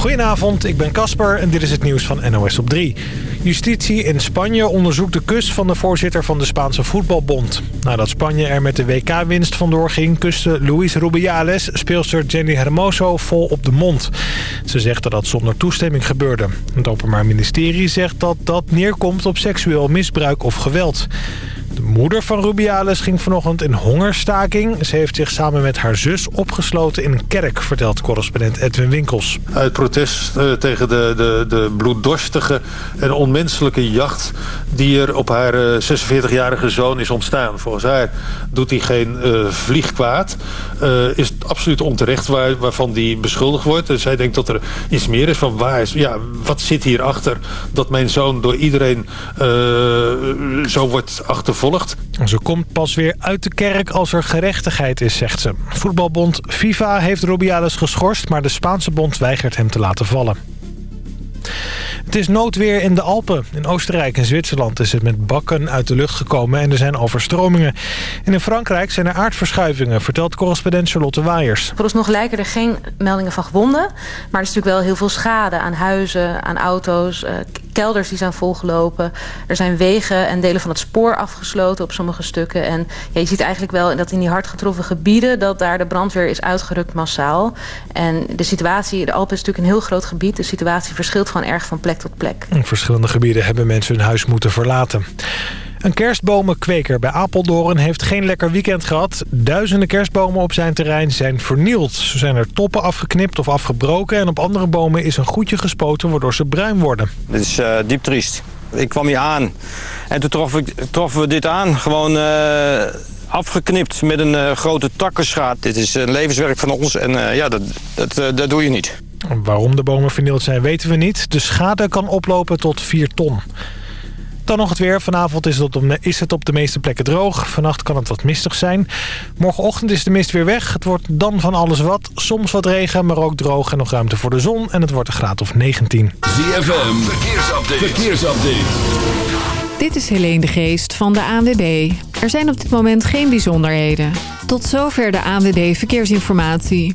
Goedenavond, ik ben Casper en dit is het nieuws van NOS op 3. Justitie in Spanje onderzoekt de kus van de voorzitter van de Spaanse voetbalbond. Nadat Spanje er met de WK-winst vandoor ging... kuste Luis Rubiales speelster Jenny Hermoso vol op de mond. Ze zegt dat dat zonder toestemming gebeurde. Het Openbaar Ministerie zegt dat dat neerkomt op seksueel misbruik of geweld. De moeder van Rubiales ging vanochtend in hongerstaking. Ze heeft zich samen met haar zus opgesloten in een kerk, vertelt correspondent Edwin Winkels. Uit protest uh, tegen de, de, de bloeddorstige en onmenselijke jacht die er op haar uh, 46-jarige zoon is ontstaan. Volgens haar doet hij geen uh, vlieg kwaad. is het absoluut onterecht waar, waarvan die beschuldigd wordt. En zij denkt dat er iets meer is van waar is, ja, wat zit hierachter dat mijn zoon door iedereen zo wordt achtervolgd volgt. Ze komt pas weer uit de kerk als er gerechtigheid is, zegt ze. Voetbalbond FIFA heeft Rubiales geschorst, maar de Spaanse bond weigert hem te laten vallen. Het is noodweer in de Alpen. In Oostenrijk en Zwitserland is het met bakken uit de lucht gekomen en er zijn overstromingen. En in Frankrijk zijn er aardverschuivingen, vertelt correspondent Charlotte Waaiers. Vooralsnog lijken er geen meldingen van gewonden. Maar er is natuurlijk wel heel veel schade aan huizen, aan auto's, uh, kelders die zijn volgelopen. Er zijn wegen en delen van het spoor afgesloten op sommige stukken. En ja, je ziet eigenlijk wel dat in die hard getroffen gebieden... dat daar de brandweer is uitgerukt massaal. En de situatie, de Alpen is natuurlijk een heel groot gebied. De situatie verschilt gewoon erg van plek tot plek. In verschillende gebieden hebben mensen hun huis moeten verlaten. Een kerstbomenkweker bij Apeldoorn heeft geen lekker weekend gehad. Duizenden kerstbomen op zijn terrein zijn vernield. Zo zijn er toppen afgeknipt of afgebroken... en op andere bomen is een goedje gespoten waardoor ze bruin worden. Dit is uh, diep triest. Ik kwam hier aan en toen troffen, troffen we dit aan. Gewoon uh, afgeknipt met een uh, grote takkenschaat. Dit is een levenswerk van ons en ja, dat, dat, dat doe je niet. Waarom de bomen vernield zijn weten we niet. De schade kan oplopen tot 4 ton. Dan nog het weer. Vanavond is het, op de, is het op de meeste plekken droog. Vannacht kan het wat mistig zijn. Morgenochtend is de mist weer weg. Het wordt dan van alles wat. Soms wat regen, maar ook droog en nog ruimte voor de zon. En het wordt een graad of 19. ZFM, verkeersupdate. verkeersupdate. Dit is Helene de Geest van de ANWB. Er zijn op dit moment geen bijzonderheden. Tot zover de ANWB Verkeersinformatie.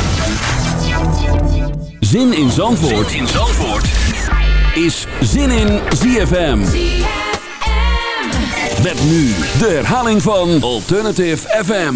Zin in Zandvoort, zin in Zandvoort. is Zin in ZFM. ZFM. Met nu de herhaling van Alternative FM.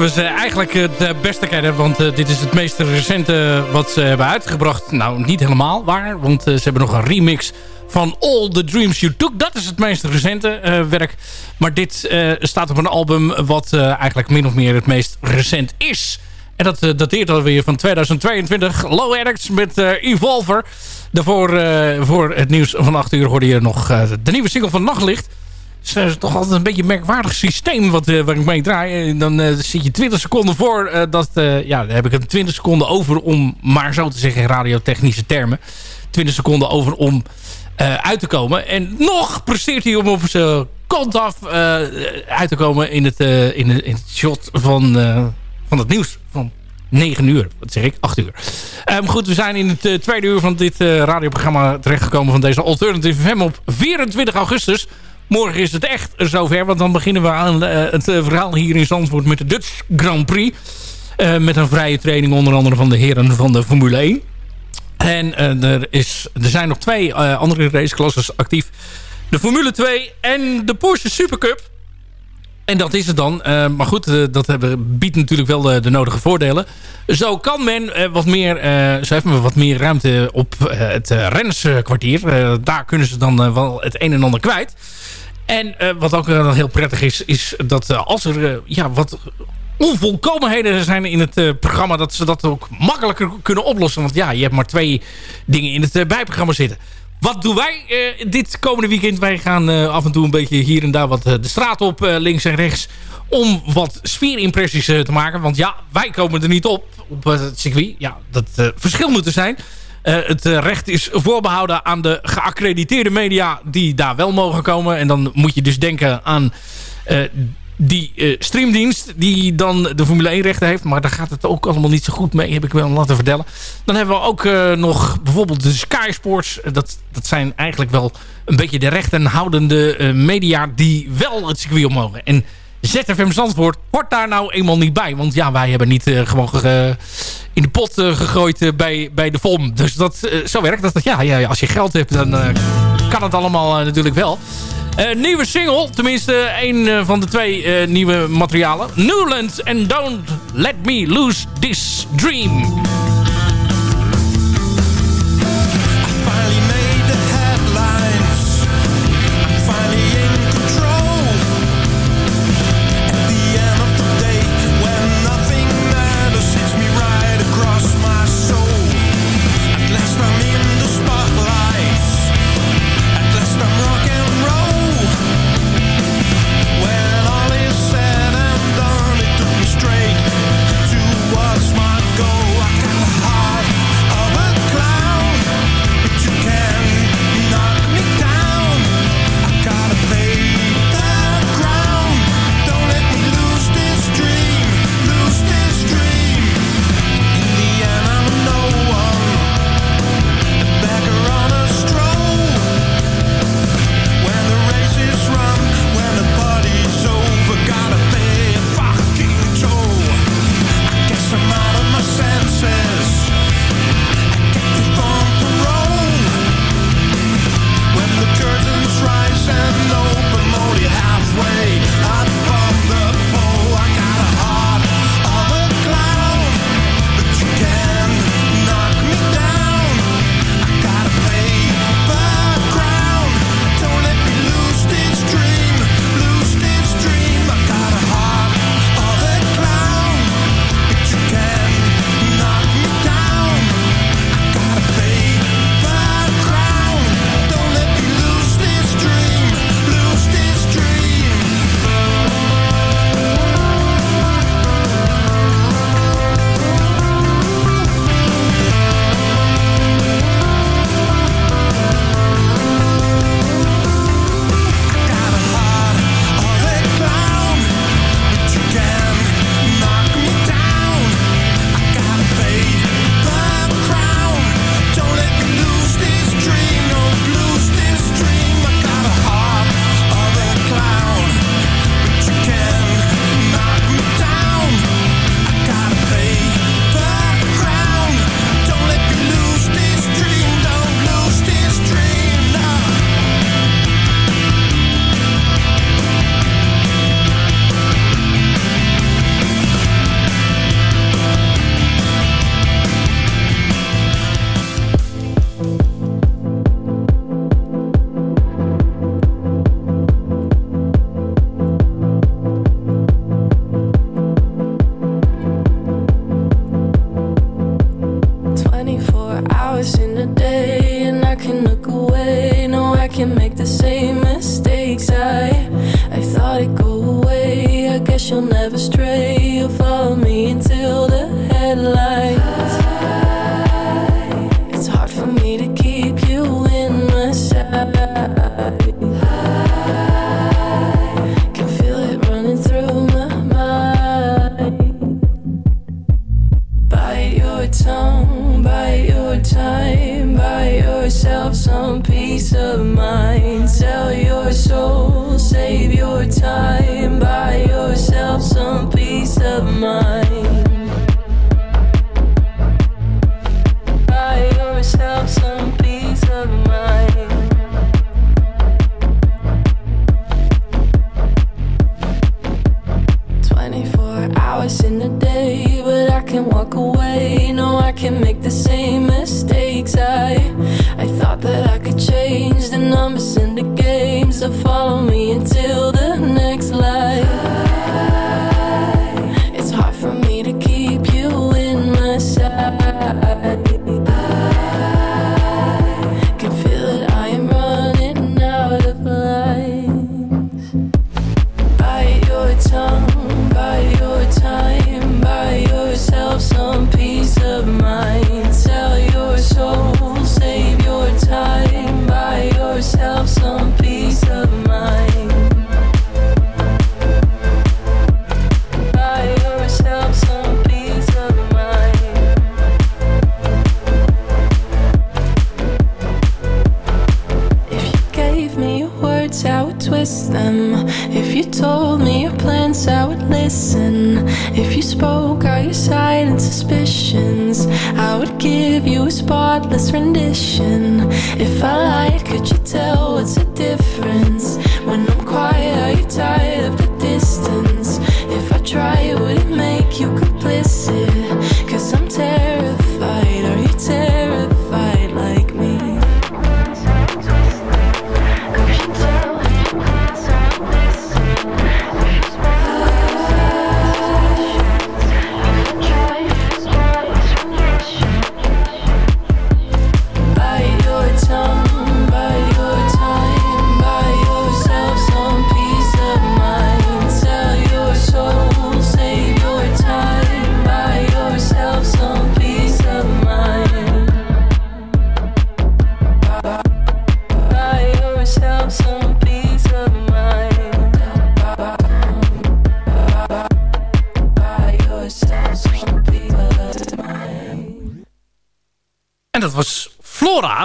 we ze eigenlijk het beste kennen. Want uh, dit is het meest recente wat ze hebben uitgebracht. Nou, niet helemaal waar. Want uh, ze hebben nog een remix van All the Dreams You Took. Dat is het meest recente werk. Maar dit staat op een album wat eigenlijk min of meer het meest recent is. En dat dateert alweer van 2022. Low Addicts met Evolver. Daarvoor voor het nieuws van 8 uur hoorde je nog de nieuwe single van Nachtlicht is toch altijd een beetje een merkwaardig systeem wat, uh, waar ik mee draai. Dan uh, zit je 20 seconden voor. Dat, ja, dan heb ik een 20 seconden over om, maar zo te zeggen in radiotechnische termen. 20 seconden over om uit te komen. En nog presteert hij om op zijn kant af uit te komen in het, in, het, in het shot van, van het nieuws van 9 uur. Wat zeg ik? 8 uur. Um, goed, we zijn in het tweede uur van dit radioprogramma terechtgekomen van deze Alternative FM op 24 augustus. Morgen is het echt zover, want dan beginnen we aan uh, het uh, verhaal hier in Zandvoort met de Dutch Grand Prix. Uh, met een vrije training onder andere van de heren van de Formule 1. En er, is, er zijn nog twee andere raceklasses actief. De Formule 2 en de Porsche Supercup. En dat is het dan. maar goed, dat hebben, biedt natuurlijk wel de, nodige voordelen. Zo kan men wat meer, zo heeft men wat meer ruimte op het rennerskwartier. daar kunnen ze dan wel het een en ander kwijt. En uh, wat ook heel prettig is, is dat uh, als er ja, wat onvolkomenheden zijn in het programma... dat ze dat ook makkelijker kunnen oplossen. Want ja, je hebt maar twee dingen in het bijprogramma zitten. Wat doen wij dit komende weekend? Wij gaan af en toe een beetje hier en daar wat de straat op, links en rechts... om wat sfeerimpressies te maken. Want ja, wij komen er niet op, op het circuit. Ja, dat verschil moet er zijn... Uh, het uh, recht is voorbehouden aan de geaccrediteerde media die daar wel mogen komen. En dan moet je dus denken aan uh, die streamdienst die dan de Formule 1 rechten heeft. Maar daar gaat het ook allemaal niet zo goed mee, heb ik wel laten vertellen. Dan hebben we ook nog bijvoorbeeld de Sky Sports. Dat, dat zijn eigenlijk wel een beetje de rechtenhoudende media die wel het circuit mogen. En ZFM Zandvoort hoort daar nou eenmaal niet bij. Want ja, wij hebben niet uh, gewoon in de pot uh, gegooid bij, bij de FOM. Dus dat, zo werkt dat. Ja, ja, als je geld hebt, dan kan het allemaal natuurlijk wel. nieuwe single, tenminste een van de twee nieuwe materialen. Newland and Don't Let Me Lose This Dream.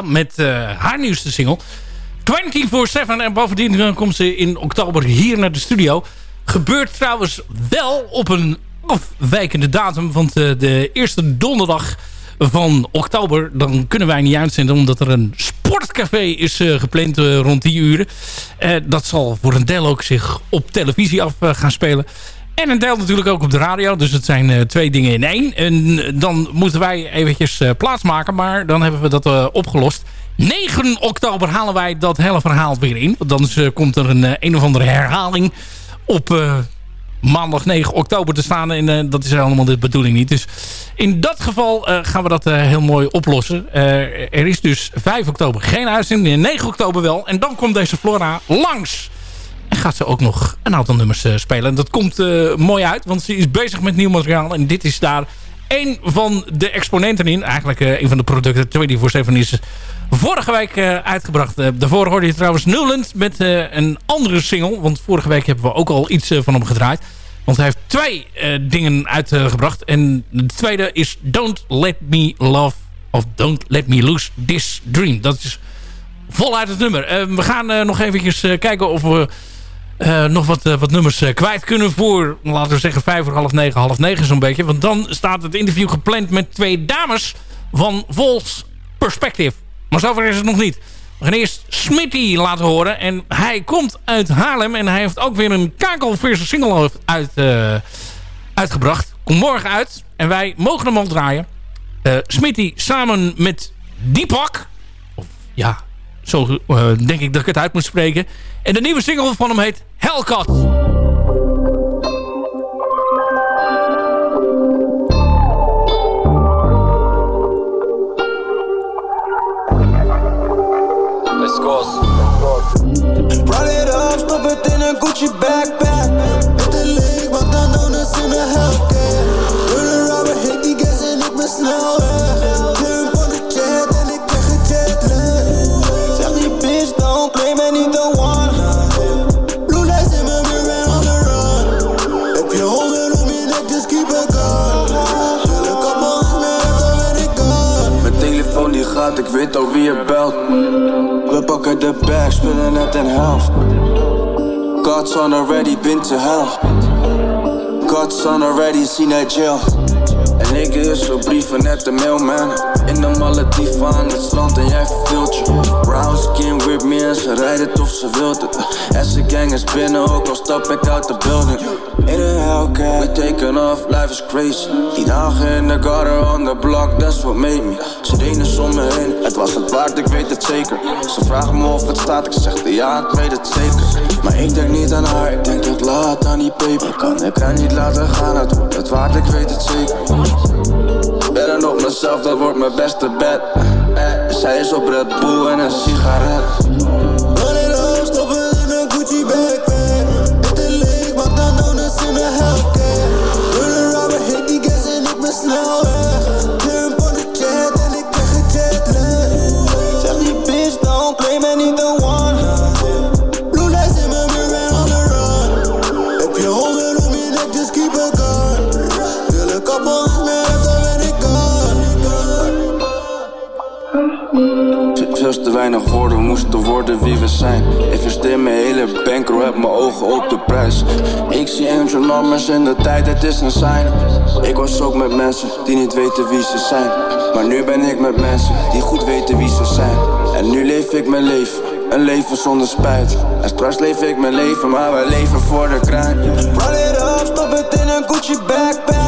Met eh, haar nieuwste single. 24-7. En bovendien komt ze in oktober hier naar de studio. Gebeurt trouwens wel op een afwijkende datum. Want eh, de eerste donderdag van oktober... dan kunnen wij niet uitzenden... omdat er een sportcafé is eh, gepland rond die uren. Dat zal voor een deel ook zich op televisie af gaan spelen. En een deel natuurlijk ook op de radio. Dus het zijn eh, twee dingen in één. En eh, dan moeten wij eventjes uh, plaatsmaken. Maar dan hebben we dat opgelost. 9 oktober halen wij dat hele verhaal weer in. Want dan komt er een, een of andere herhaling op maandag 9 oktober te staan. En dat is helemaal de bedoeling niet. Dus in dat geval gaan we dat heel mooi oplossen. er is dus 5 oktober geen uitzending. 9 oktober wel. En dan komt deze Flora langs. En gaat ze ook nog een aantal nummers uh, spelen. En dat komt uh, mooi uit, want ze is bezig met nieuw materiaal. En dit is daar een van de exponenten in. Eigenlijk uh, een van de producten. 24-7 is vorige week uitgebracht. daarvoor hoorde je trouwens Newland met een andere single. Want vorige week hebben we ook al iets van hem gedraaid. Want hij heeft twee dingen uitgebracht. en de tweede is Don't Let Me Love of Don't Let Me Lose This Dream. Dat is voluit het nummer. we gaan nog eventjes kijken of we... Uh, nog wat, uh, wat nummers uh, kwijt kunnen voor, laten we zeggen, vijf uur, half negen, half negen zo'n beetje. Want dan staat het interview gepland met twee dames van Vols Perspective. Maar zover is het nog niet. We gaan eerst Smitty laten horen. En hij komt uit Haarlem en hij heeft ook weer een kakelverse single uit, uitgebracht. Komt morgen uit en wij mogen hem al draaien. Smitty samen met Deepak. Of ja, zo uh, denk ik dat ik het uit moet spreken. En de nieuwe single van hem heet Hellcat. Gucci backpack. Met de leeg, want dan donuts in de Hellcat. Rullen rubber, hit die gas en ik ben snel weg. Wie je belt. We pakken de bag, spullen net een helft. God's already been to hell. God's on already seen that jail. Ik is zo brieven net de mailman. In de Malediven aan het strand en jij verveelt je. Brown skin with me en ze rijden of ze wilt het. En ze gang is binnen, ook al stap ik uit de building. In a Hellcat, we taken off, life is crazy. Die dagen in de gutter on the block, that's what made me. Deden om me heen, het was het waard, ik weet het zeker. Ze vragen me of het staat, ik zeg ja, ik weet het zeker. Maar ik denk niet aan haar, ik denk dat laat aan die paper. Kan ik haar niet laten gaan, het wordt het waard, ik weet het zeker. Better op mezelf, dat wordt mijn beste bed. Zij is op Red Bull en een sigaret. Ik zie angel numbers in de tijd, het is een sign. Ik was ook met mensen die niet weten wie ze zijn. Maar nu ben ik met mensen die goed weten wie ze zijn. En nu leef ik mijn leven, een leven zonder spijt. En straks leef ik mijn leven, maar wij leven voor de kraan. Run it up, stop het in een Gucci backpack.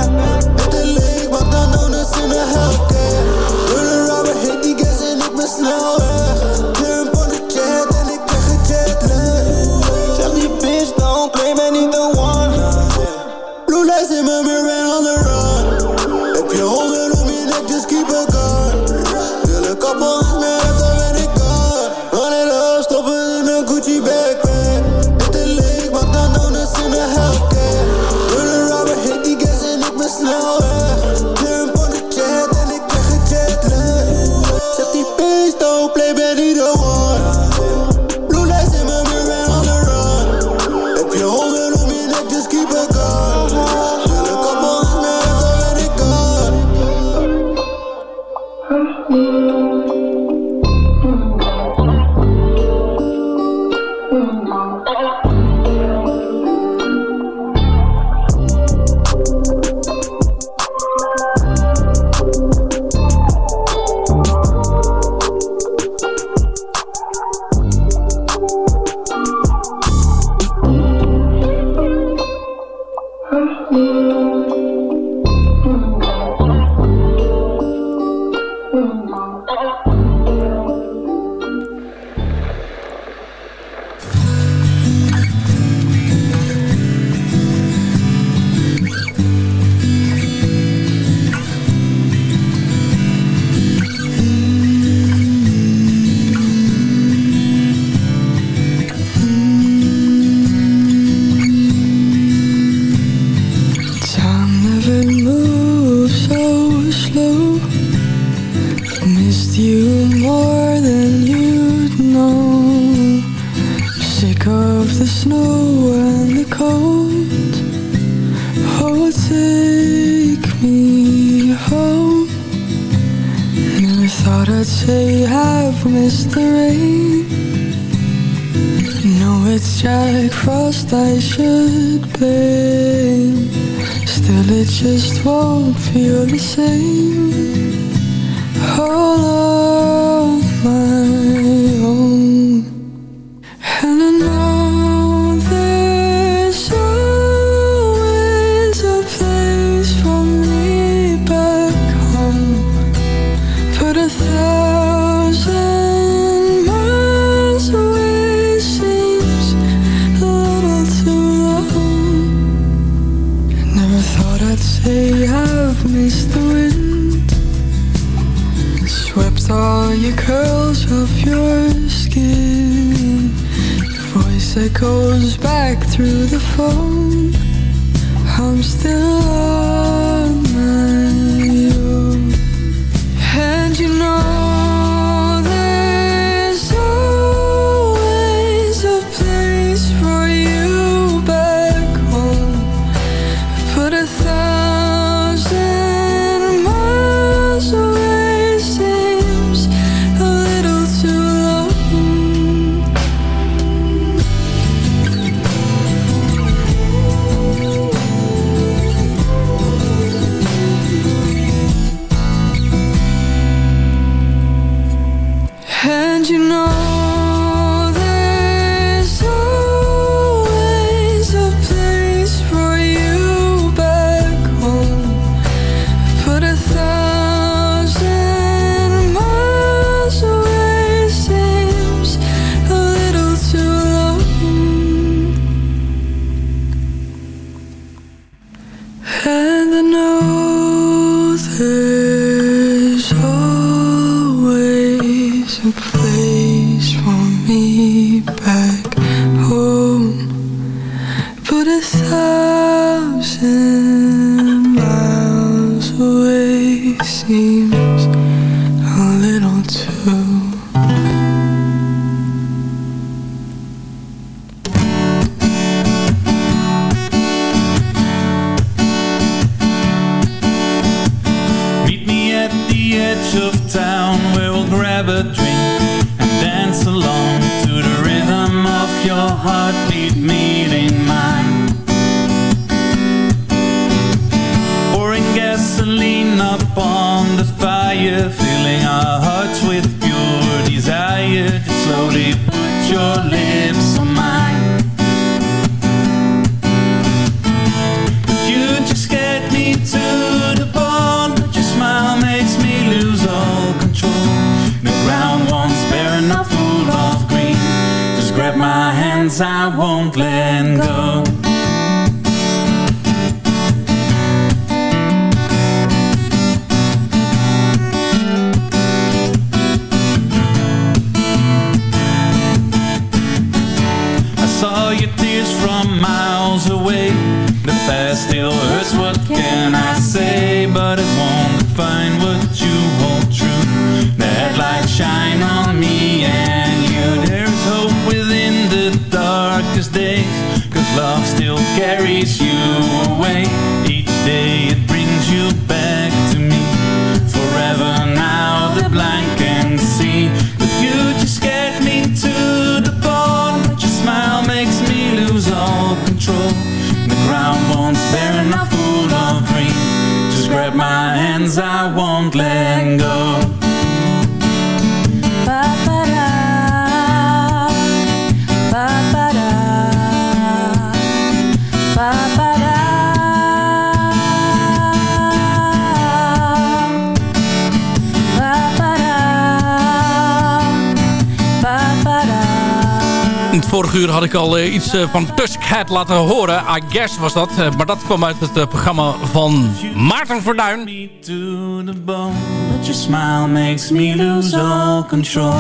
Iets eh, van Tusk Hat laten horen. I guess was dat. Eh, maar dat kwam uit het eh, programma van Maarten Verduin. to the bone But your smile makes me lose all control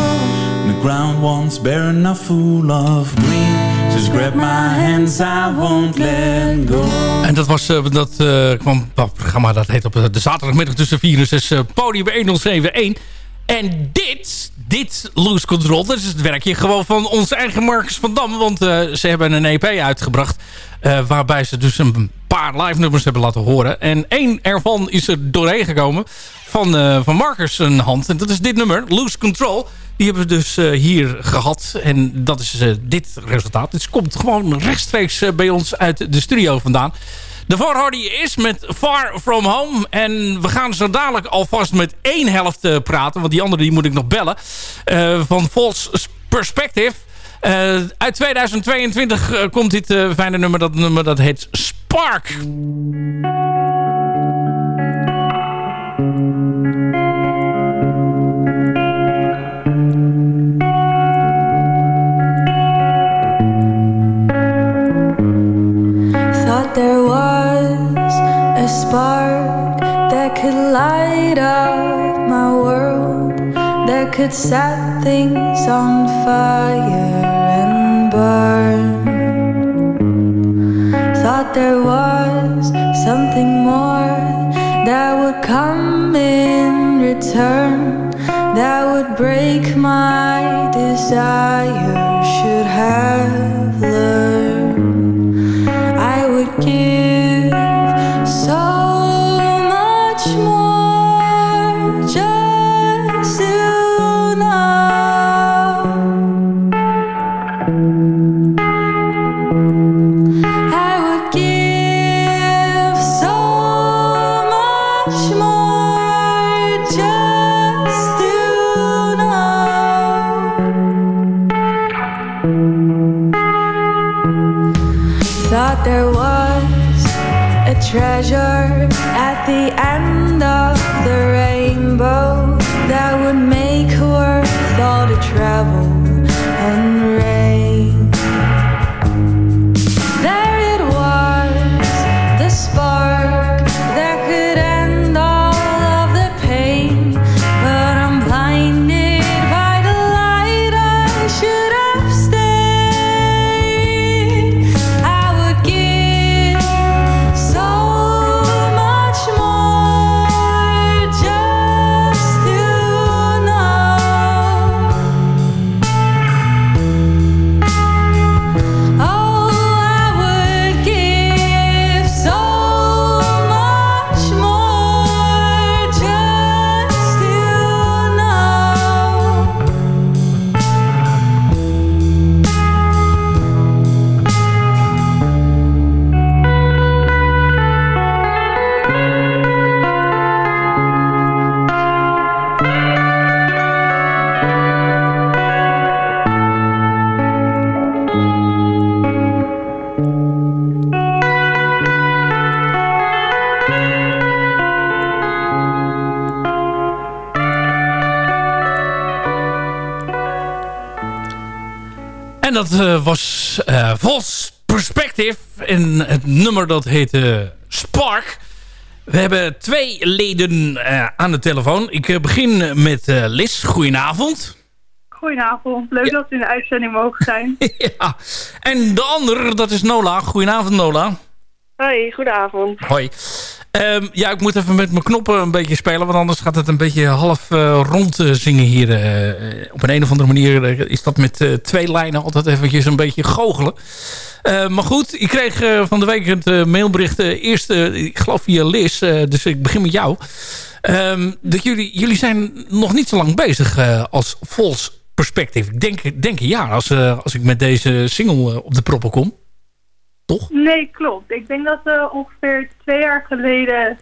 The ground once bare enough full of green Just grab my hands, I won't let go En dat was dat eh, kwam dat programma dat heet op de zaterdagmiddag tussen 4 en 6 eh, podium 1071. En dit, dit Loose Control, dat is het werkje gewoon van onze eigen Marcus van Dam. Want eh, ze hebben een EP uitgebracht eh, waarbij ze dus een paar live nummers hebben laten horen. En één ervan is er doorheen gekomen van, eh, van Marcus een hand. En dat is dit nummer, Loose Control. Die hebben we dus hier gehad. En dat is dit resultaat. Het komt gewoon rechtstreeks bij ons uit de studio vandaan. De je is met Far From Home. En we gaan zo dadelijk alvast met één helft eh, praten. Want die andere die moet ik nog bellen. Eh, van False Perspective. Eh, uit 2022 eh, komt dit fijne nummer. Dat nummer dat heet Spark. Thought there a spark that could light up my world, that could set things on fire and burn. Thought there was something more that would come in return, that would break my desire, should have treasure at the end of the rainbow that would make worth all the travel dat uh, was uh, Vos Perspective. En het nummer dat heette Spark. We hebben twee leden uh, aan de telefoon. Ik begin met Lis. Goedenavond. Goedenavond. Leuk ja. dat we in de uitzending mogen zijn. ja. En de ander, dat is Nola. Goedenavond Nola. Hoi, goedenavond. Hoi. Um, ja, ik moet even met mijn knoppen een beetje spelen. Want anders gaat het een beetje half uh, rond uh, zingen hier. Uh, op een, een of andere manier is dat met twee lijnen altijd eventjes een beetje goochelen. maar goed, ik kreeg van de week het mailbericht eerst, ik geloof via Liz. dus ik begin met jou. Um, dat jullie, jullie zijn nog niet zo lang bezig als Vols Perspective. Ik denk, denk een als, als ik met deze single op de proppen kom toch? Nee, klopt. Ik denk dat we ongeveer twee jaar geleden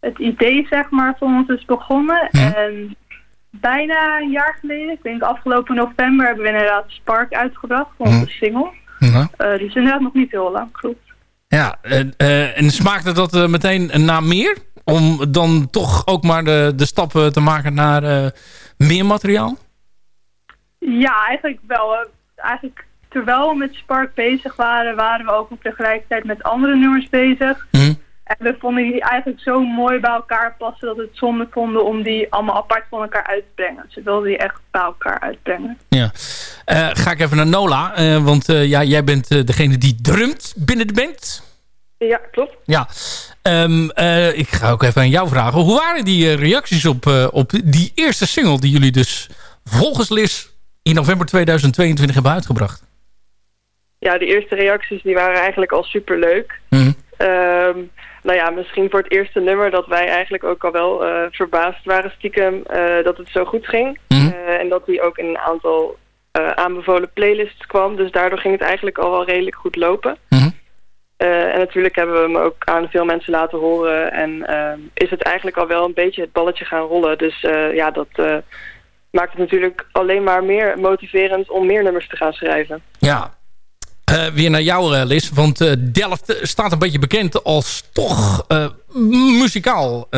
het idee zeg maar van ons is begonnen. En bijna een jaar geleden, ik denk afgelopen november, hebben we inderdaad Spark uitgebracht voor onze single. Ja. Uh, die is inderdaad nog niet heel lang, klopt. Ja, uh, en smaakte dat meteen naar meer? Om dan toch ook maar de, de stappen te maken naar meer materiaal? Ja, eigenlijk wel. Eigenlijk terwijl we met Spark bezig waren, waren we ook tegelijkertijd met andere nummers bezig. Mhm. En we vonden die eigenlijk zo mooi bij elkaar passen dat we het zonde vonden om die allemaal apart van elkaar uit te brengen. Ze wilden die echt bij elkaar uitbrengen. Ja. Uh, ga ik even naar Nola, uh, want uh, ja, jij bent degene die drumt binnen de band. Ja, klopt. Ja. Um, ik ga ook even aan jou vragen. Hoe waren die reacties op, op die eerste single die jullie dus volgens Liz in november 2022 hebben uitgebracht? Ja, de eerste reacties die waren eigenlijk al super leuk. Mm. nou ja, misschien voor het eerste nummer dat wij eigenlijk ook al wel uh, verbaasd waren stiekem uh, dat het zo goed ging. Mm. Uh, en dat die ook in een aantal aanbevolen playlists kwam. Dus daardoor ging het eigenlijk al wel redelijk goed lopen. Mm. en natuurlijk hebben we hem ook aan veel mensen laten horen. En ehm, is het eigenlijk al wel een beetje het balletje gaan rollen. Dus ja, dat maakt het natuurlijk alleen maar meer motiverend om meer nummers te gaan schrijven. Ja, uh, weer naar jou, uh, Liz. Want uh, Delft staat een beetje bekend als toch muzikaal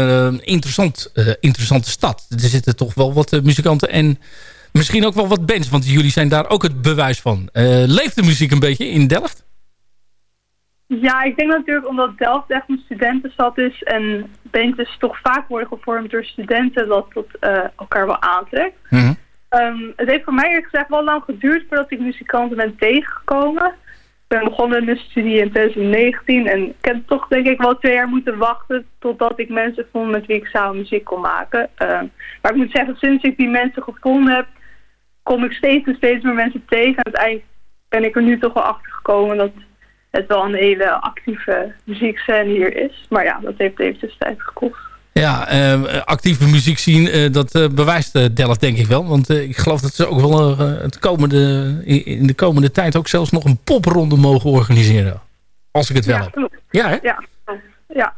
interessant, interessante stad. Er zitten toch wel wat muzikanten en misschien ook wel wat bands. Want jullie zijn daar ook het bewijs van. leeft de muziek een beetje in Delft? Ja, ik denk natuurlijk omdat Delft echt een studentenstad is... en bandjes toch vaak worden gevormd door studenten... dat het elkaar wel aantrekt. Mm Um, het heeft voor mij eerlijk gezegd wel lang geduurd voordat ik muzikanten ben tegengekomen. Ik ben begonnen met studie in 2019 en ik heb toch denk ik wel twee jaar moeten wachten totdat ik mensen vond met wie ik samen muziek kon maken. Um, maar ik moet zeggen, sinds ik die mensen gevonden heb, kom ik steeds en steeds meer mensen tegen. En uiteindelijk ben ik er nu toch wel achter gekomen dat het wel een hele actieve muziekscène hier is. Maar ja, dat heeft eventjes tijd gekost. Ja, uh, actieve muziek zien, uh, dat uh, bewijst Delft denk ik wel. Want ik geloof dat ze ook wel het komende, in de komende tijd ook zelfs nog een popronde mogen organiseren. Als ik het wel ja, heb. Klopt. Ja, hè? Ja, ja.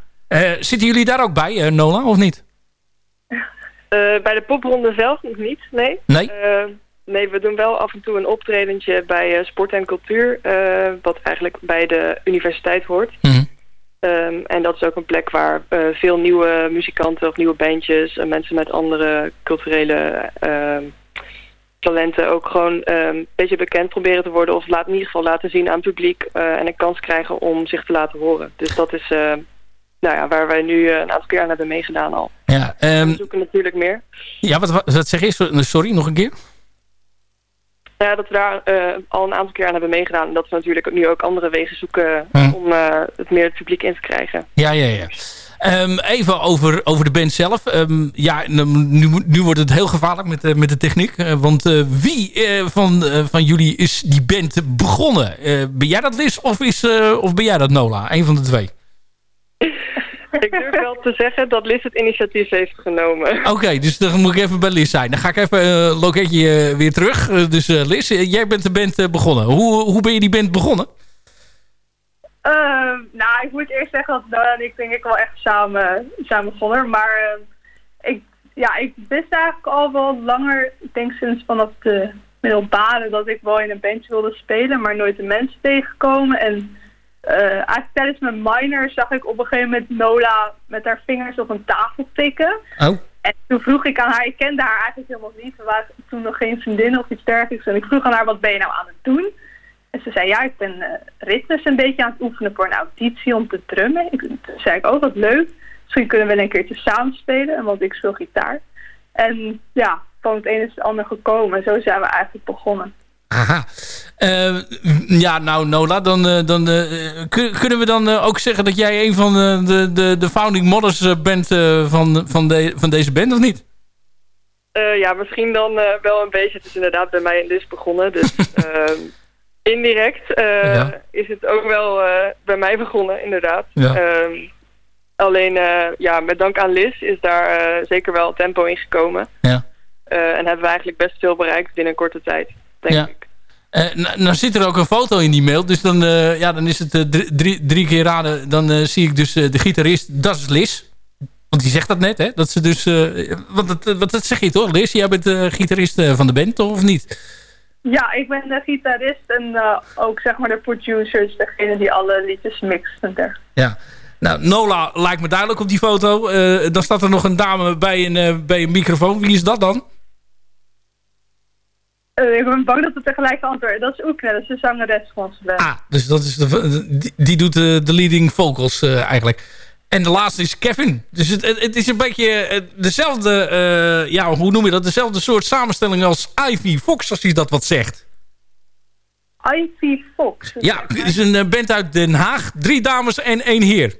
zitten jullie daar ook bij, Nola, of niet? bij de popronde zelf nog niet, nee. Nee? nee, we doen wel af en toe een optredentje bij Sport en Cultuur. wat eigenlijk bij de universiteit hoort. Mm Um, en dat is ook een plek waar uh, veel nieuwe muzikanten of nieuwe bandjes... en mensen met andere culturele uh, talenten ook gewoon um, een beetje bekend proberen te worden... of laat, in ieder geval laten zien aan het publiek uh, en een kans krijgen om zich te laten horen. Dus dat is nou ja, waar wij nu een aantal keer aan hebben meegedaan al. Ja, um, we zoeken natuurlijk meer. Ja, wat, wat zeg je? Sorry, nog een keer? Ja, dat we daar uh, al een aantal keer aan hebben meegedaan. En dat we natuurlijk nu ook andere wegen zoeken hm. om uh, het meer het publiek in te krijgen. Ja, ja, ja. Um, even over, over de band zelf. Um, ja, nu, nu wordt het heel gevaarlijk met, uh, met de techniek. want wie van, van jullie is die band begonnen? ben jij dat Liz of, is, of ben jij dat Nola? Een van de twee. ik durf wel te zeggen dat Liz het initiatief heeft genomen. Oké, dus dan moet ik even bij Liz zijn. Dan ga ik even een uh, loketje weer terug. Uh, dus uh, Liz, jij bent de band begonnen. Hoe, hoe ben je die band begonnen? nou, ik moet eerst zeggen dat Noah en ik denk ik wel echt samen, samen begonnen. Maar ik, ja, ik wist eigenlijk al wel langer, ik denk sinds vanaf de middelbare, dat ik wel in een bandje wilde spelen, maar nooit de mensen tegengekomen. En uh, eigenlijk tijdens mijn minor zag ik op een gegeven moment Nola met haar vingers op een tafel tikken. Oh. En toen vroeg ik aan haar, ik kende haar eigenlijk helemaal niet. We waren toen nog geen vriendin of iets dergelijks. En ik vroeg aan haar, wat ben je nou aan het doen? En ze zei, ja, ik ben uh, ritmes een beetje aan het oefenen voor een auditie om te drummen. Ik, toen zei ik, oh, wat leuk. Misschien kunnen we een keertje samen spelen, want ik speel gitaar. En ja, van het een is het ander gekomen. En zo zijn we eigenlijk begonnen. Aha. Uh, ja, nou Nola, dan, uh, dan uh, kunnen we dan ook zeggen dat jij een van de, de, de founding mothers bent van, van, de, van deze band, of niet? ja, misschien dan wel een beetje. Het is inderdaad bij mij in Lis begonnen. Dus ehm, indirect ja. is het ook wel bij mij begonnen, inderdaad. Ja. Ehm, alleen, ja, met dank aan Liz is daar zeker wel tempo in gekomen. Ja. en hebben we eigenlijk best veel bereikt binnen een korte tijd, denk ja. ik. Uh, nou, nou, zit er ook een foto in die mail. Dus dan, uh, ja, dan is het uh, drie, drie, keer raden. Dan zie ik dus de gitarist, dat is Liz. Want die zegt dat net, hè? Dat ze dus, want dat, wat dat zeg je toch, Liz? Jij bent de gitarist van de band, of niet? Ja, ik ben de gitarist en ook zeg maar de producers. Degene die alle liedjes mixt en dergelijke. Ja. Nou, Nola lijkt me duidelijk op die foto. dan staat er nog een dame bij een, bij een microfoon. Wie is dat dan? Uh, ik ben bang dat het tegelijk antwoord. Dat is Oekne, dat is de zangeres van band. Ah, dus dat is de, die, die doet de, de leading vocals uh, eigenlijk. En de laatste is Kevin. Dus het, het, het is een beetje dezelfde, uh, ja, hoe noem je dat? Dezelfde soort samenstelling als Ivy Fox, als hij dat wat zegt. Ivy Fox? Ja, het is een band uit Den Haag. Drie dames en één heer.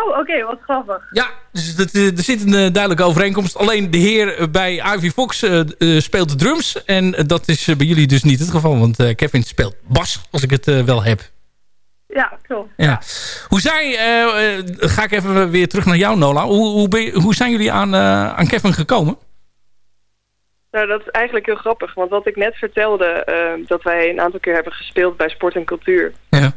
Oh, oké, wat grappig. Ja, dus dat, er zit een duidelijke overeenkomst. Alleen de heer bij Ivy Fox uh, uh, speelt de drums. En dat is bij jullie dus niet het geval. Want uh, Kevin speelt bas, als ik het wel heb. Ja, klopt. Ja. Hoe zijn, ga ik even weer terug naar jou Nola. Hoe, hoe, ben hoe zijn jullie aan, aan Kevin gekomen? Nou, dat is eigenlijk heel grappig. Want wat ik net vertelde, dat wij een aantal keer hebben gespeeld bij Sport en Cultuur. Ja.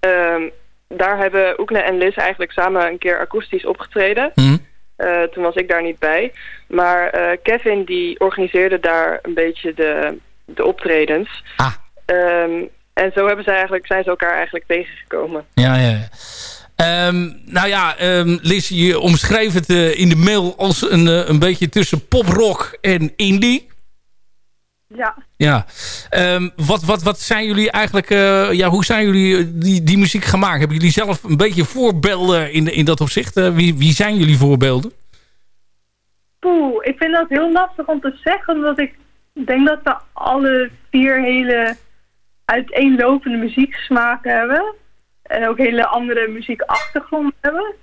Um, daar hebben Oekne en Liz eigenlijk samen een keer akoestisch opgetreden. Mm. Uh, toen was ik daar niet bij. Maar uh, Kevin die organiseerde daar een beetje de, de optredens. Ah. Um, en zo hebben zij eigenlijk, zijn ze elkaar eigenlijk tegengekomen. Ja, ja, ja. Um, nou ja, um, Liz, je omschreef het uh, in de mail als een, een beetje tussen poprock en indie. Ja. Ja. Um, wat, wat, wat zijn jullie eigenlijk... Uh, ja, hoe zijn jullie die, die muziek gemaakt? Hebben jullie zelf een beetje voorbeelden in, in dat opzicht? Uh, wie, wie zijn jullie voorbeelden? Poeh, ik vind dat heel lastig om te zeggen. Omdat ik denk dat we alle vier hele uiteenlopende muzieksmaken hebben. En ook hele andere muziekachtergronden hebben.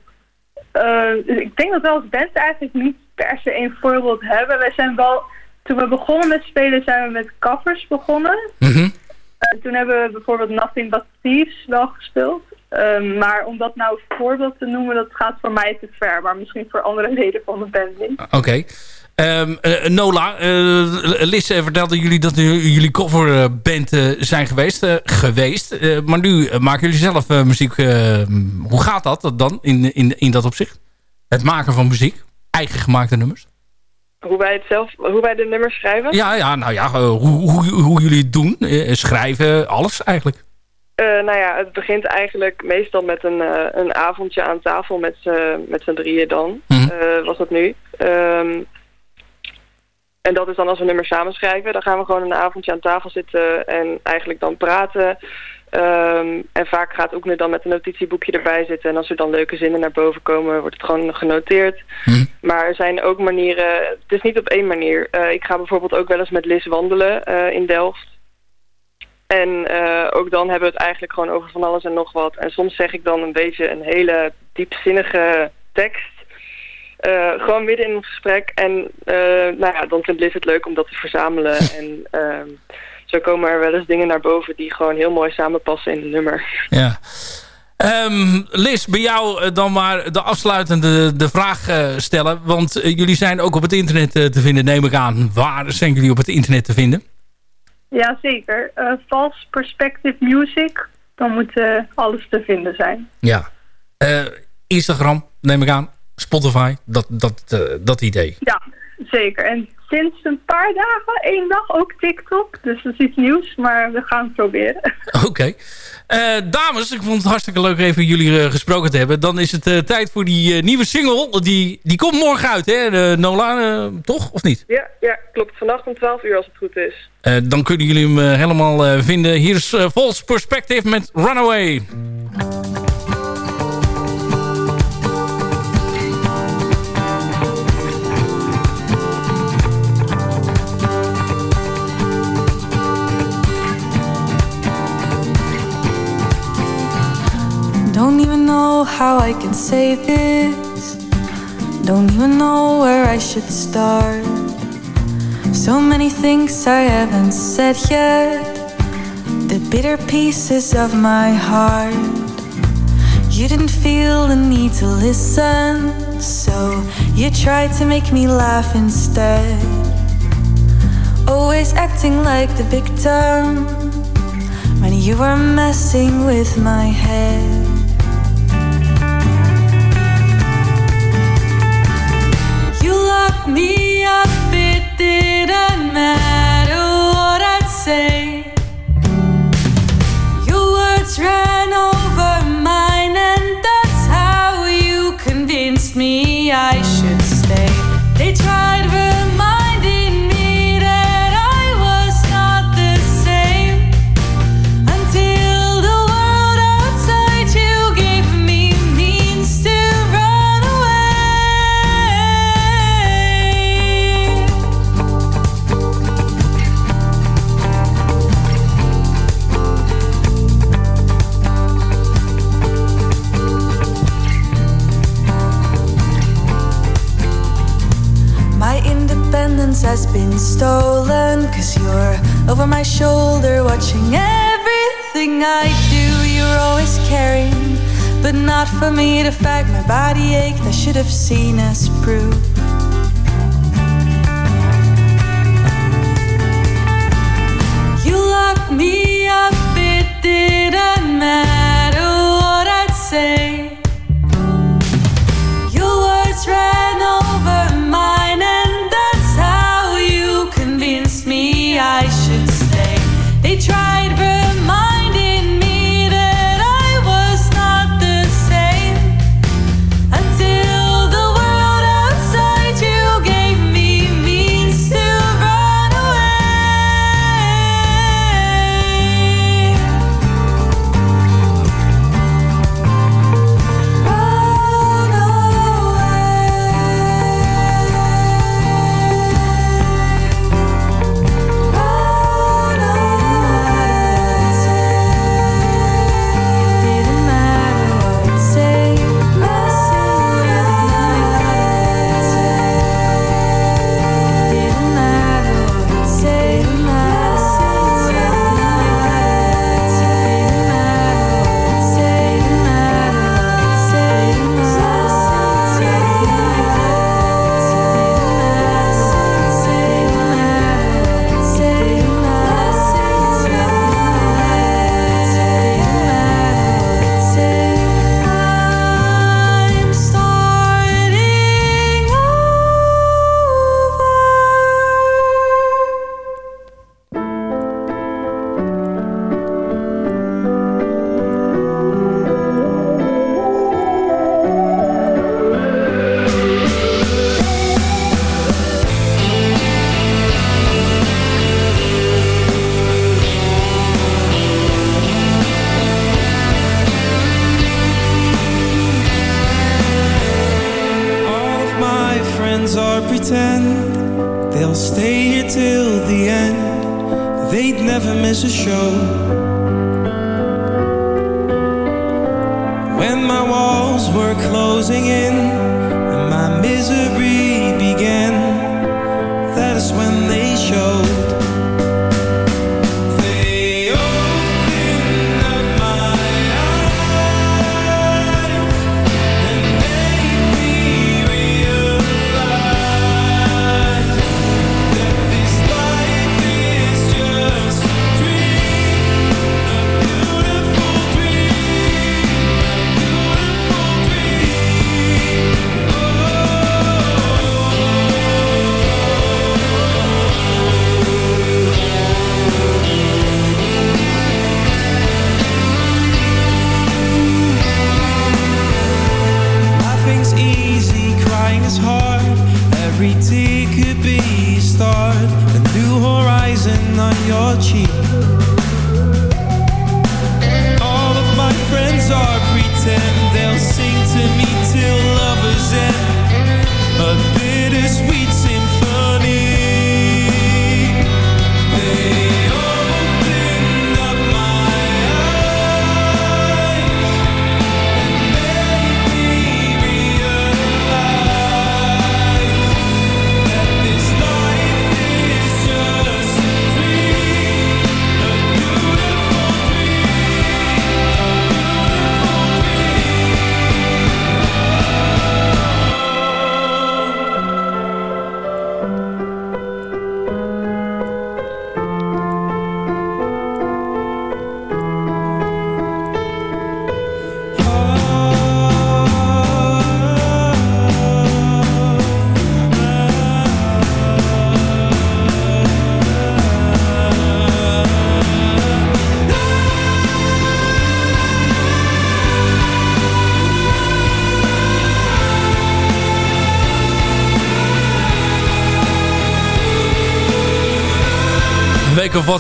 Uh, dus ik denk dat we als band eigenlijk niet per se een voorbeeld hebben. Wij zijn wel toen we begonnen met spelen zijn we met covers begonnen. Mm -hmm. uh, toen hebben we bijvoorbeeld Nothing But Thieves wel gespeeld. Uh, maar om dat nou voorbeeld te noemen, dat gaat voor mij te ver. Maar misschien voor andere leden van de band niet. Oké. Okay. Um, uh, Nola, Liz vertelde jullie dat jullie coverband zijn geweest. geweest. maar nu maken jullie zelf muziek. hoe gaat dat dan in, in, in dat opzicht? Het maken van muziek? Eigen gemaakte nummers? Hoe wij, het zelf, hoe wij de nummers schrijven? Ja, ja nou ja, hoe, hoe, hoe jullie het doen. schrijven, alles eigenlijk. Uh, nou ja, het begint eigenlijk meestal met een, uh, een avondje aan tafel met z'n drieën dan. Mm -hmm. uh, was dat nu. Um, en dat is dan als we nummers samenschrijven. Dan gaan we gewoon een avondje aan tafel zitten en eigenlijk dan praten. Um, en vaak gaat ook nu dan met een notitieboekje erbij zitten. En als er dan leuke zinnen naar boven komen, wordt het gewoon genoteerd. Hm. Maar er zijn ook manieren... Het is niet op één manier. Uh, ik ga bijvoorbeeld ook wel eens met Liz wandelen uh, in Delft. En uh, ook dan hebben we het eigenlijk gewoon over van alles en nog wat. En soms zeg ik dan een beetje een hele diepzinnige tekst. Gewoon midden in het gesprek. En nou ja, dan vindt Liz het leuk om dat te verzamelen. En uh, zo komen er wel eens dingen naar boven die gewoon heel mooi samenpassen in het nummer. Ja. Um, Liz, bij jou dan maar de afsluitende de vraag uh, stellen. Want uh, jullie zijn ook op het internet uh, te vinden, neem ik aan. Waar zijn jullie op het internet te vinden? Ja, zeker. False Perspective Music. Dan moet alles te vinden zijn. Ja. Instagram, neem ik aan. Spotify, dat, dat, dat idee. Ja, zeker. En sinds een paar dagen, één dag ook TikTok. Dus dat is iets nieuws, maar we gaan het proberen. Oké. Eh, dames, ik vond het hartstikke leuk even jullie eh, gesproken te hebben. Dan is het eh, tijd voor die eh, nieuwe single. Die, die komt morgen uit, hè? De Nola, toch? Of niet? Ja, ja, klopt. Vannacht om 12 uur als het goed is. Eh, dan kunnen jullie hem helemaal eh, vinden. Hier is False Perspective met Runaway. How I can say this. Don't even know where I should start. So many things I haven't said yet. The bitter pieces of my heart. You didn't feel the need to listen, so you tried to make me laugh instead. Always acting like the victim when you were messing with my head. Me up, it didn't matter what I'd say. Your words ran over mine, and that's how you convinced me I should stay. They tried has been stolen Cause you're over my shoulder watching everything I do. You're always caring, but not for me The fact my body ached I should have seen as proof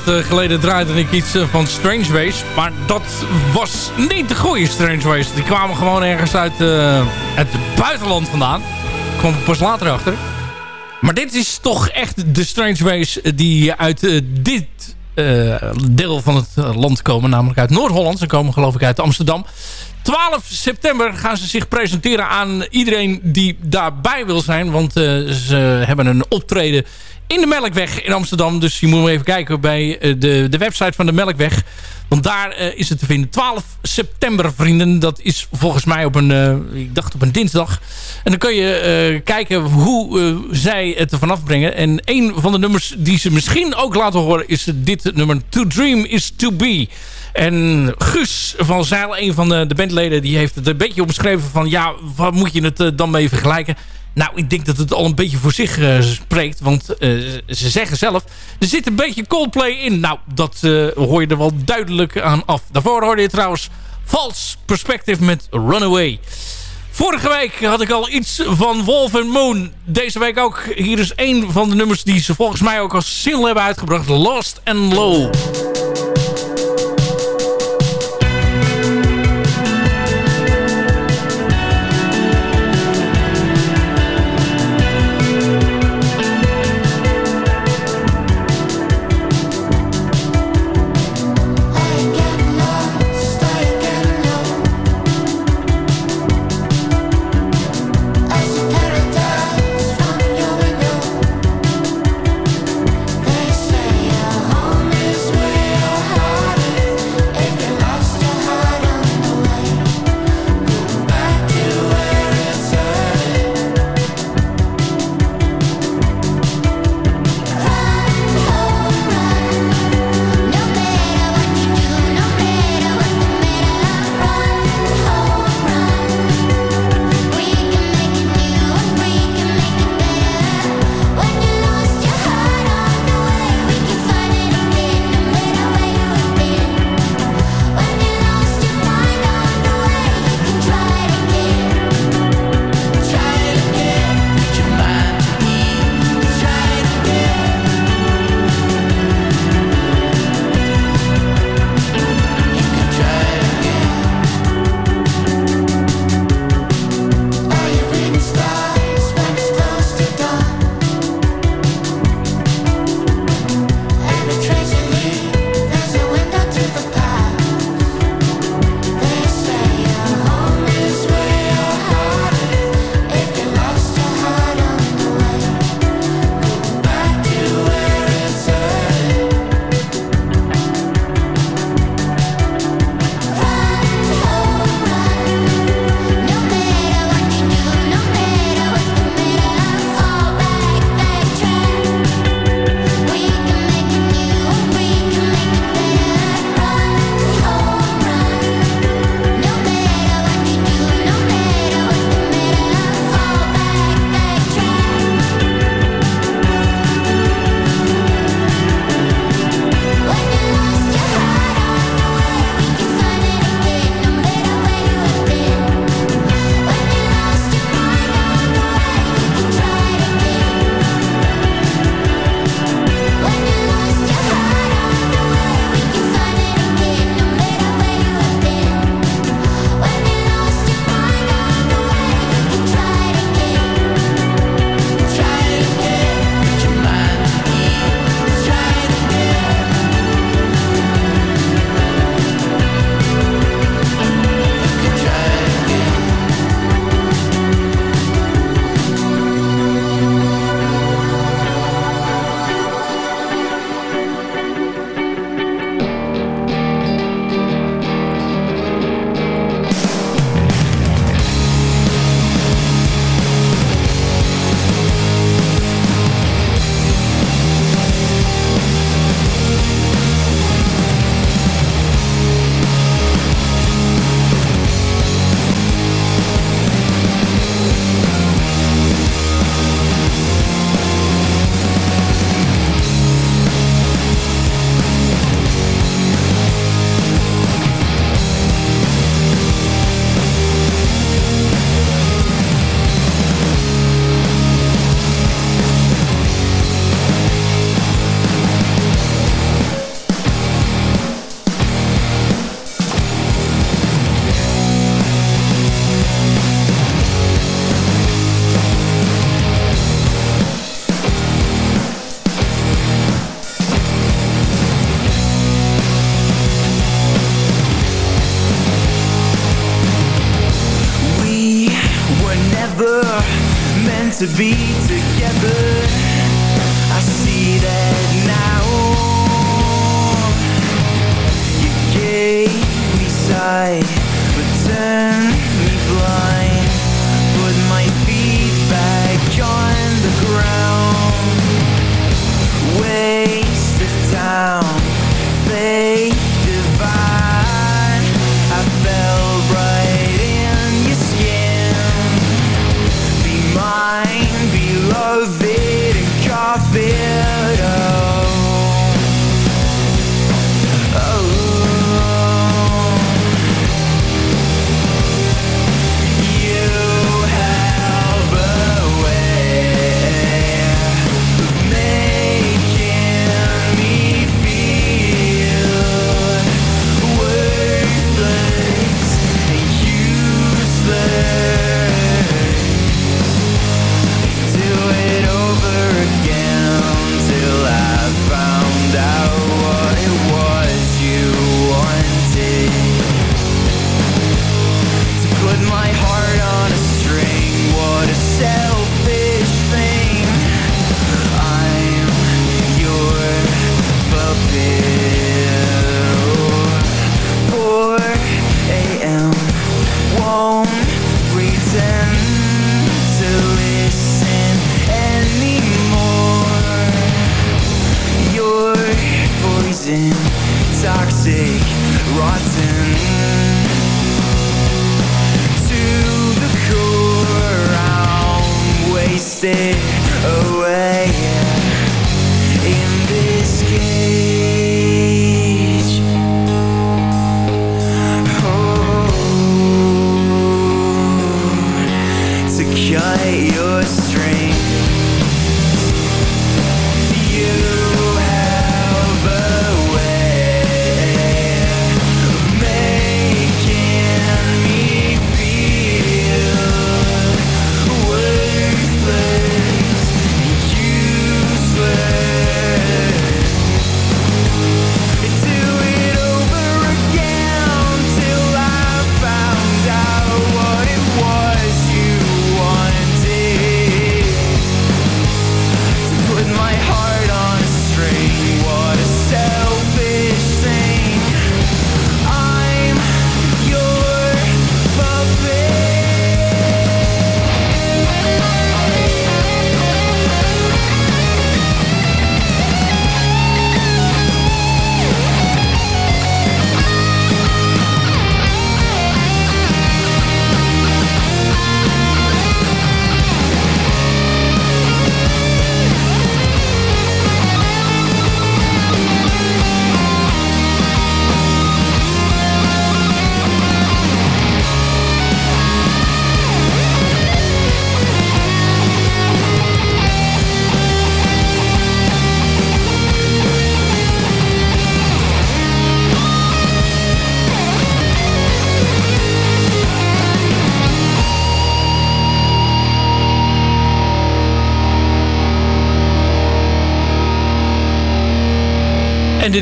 geleden draaide ik iets eh, van Strange Ways. Maar dat was niet de goede Strange Ways. Die kwamen gewoon ergens uit, eh, het buitenland vandaan. Ik kwam pas later achter. Maar dit is toch echt de Strange Ways die uit eh, dit eh, deel van het eh, land komen. Namelijk uit Noord-Holland. Ze komen geloof ik uit Amsterdam. 12 september gaan ze zich presenteren aan iedereen die daarbij wil zijn. Want eh, ze hebben een optreden in de Melkweg in Amsterdam. Dus je moet even kijken bij eh, de, de website van de Melkweg. Want daar eh, is het te vinden. 12 september, vrienden. Dat is volgens mij op een, eh, ik dacht op een dinsdag. En dan kun je kijken hoe zij het er vanaf brengen. En een van de nummers die ze misschien ook laten horen is dit nummer. To Dream is To Be. En Guus van Zeil, een van de, de bandleden, die heeft het een beetje omschreven van... ja, waar moet je het dan mee vergelijken? Nou, ik denk dat het al een beetje voor zich eh, spreekt. Want eh, ze zeggen zelf, er zit een beetje Coldplay in. Nou, dat eh, hoor je er wel duidelijk aan af. Daarvoor hoorde je trouwens False Perspective met Runaway. Vorige week had ik al iets van Wolf and Moon. Deze week ook. Hier is een van de nummers die ze volgens mij ook als single hebben uitgebracht. Lost and Low.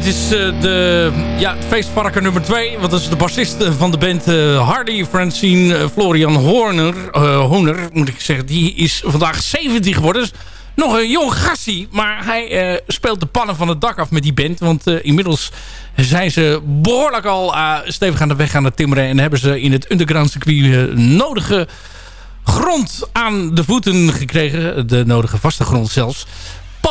Dit is eh, de ja, nummer 2. Want dat is de bassist eh, van de band eh, Hardy Francine Florian Horner. Horner, moet ik zeggen. Die is vandaag 17 geworden. Dus nog een jong gastie. Maar hij speelt de pannen van het dak af met die band. Want inmiddels zijn ze behoorlijk al stevig aan de weg aan het timmeren. En hebben ze in het underground circuit nodige grond aan de voeten gekregen. De nodige vaste grond zelfs.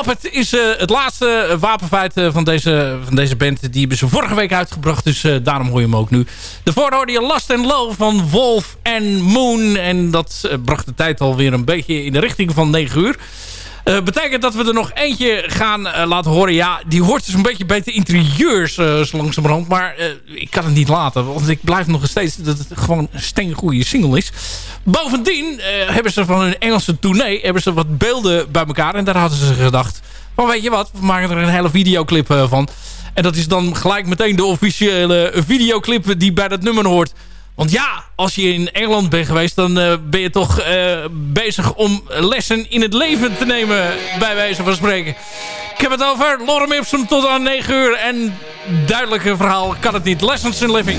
Puppet is eh, het laatste wapenfeit eh, van, deze, van deze band. Die hebben ze vorige week uitgebracht, dus eh, daarom hoor je hem ook nu. Daarvoor hoorde je Last and Low van Wolf and Moon. En dat bracht de tijd alweer een beetje in de richting van 9 uur. Eh, betekent dat we er nog eentje gaan eh, laten horen. Ja, die hoort dus een beetje bij de interieurs uh, zo langzamerhand. Maar ik kan het niet laten. Want ik blijf nog steeds dat het gewoon een steengoede single is. Bovendien hebben ze van hun Engelse tournee hebben ze wat beelden bij elkaar. En daar hadden ze gedacht van weet je wat, we maken er een hele videoclip van. En dat is dan gelijk meteen de officiële videoclip die bij dat nummer hoort. Want ja, als je in Engeland bent geweest... dan uh, ben je toch uh, bezig om lessen in het leven te nemen... bij wijze van spreken. Ik heb het over Lorem Ipsum tot aan 9 uur. En duidelijke verhaal kan het niet. Lessons in Living.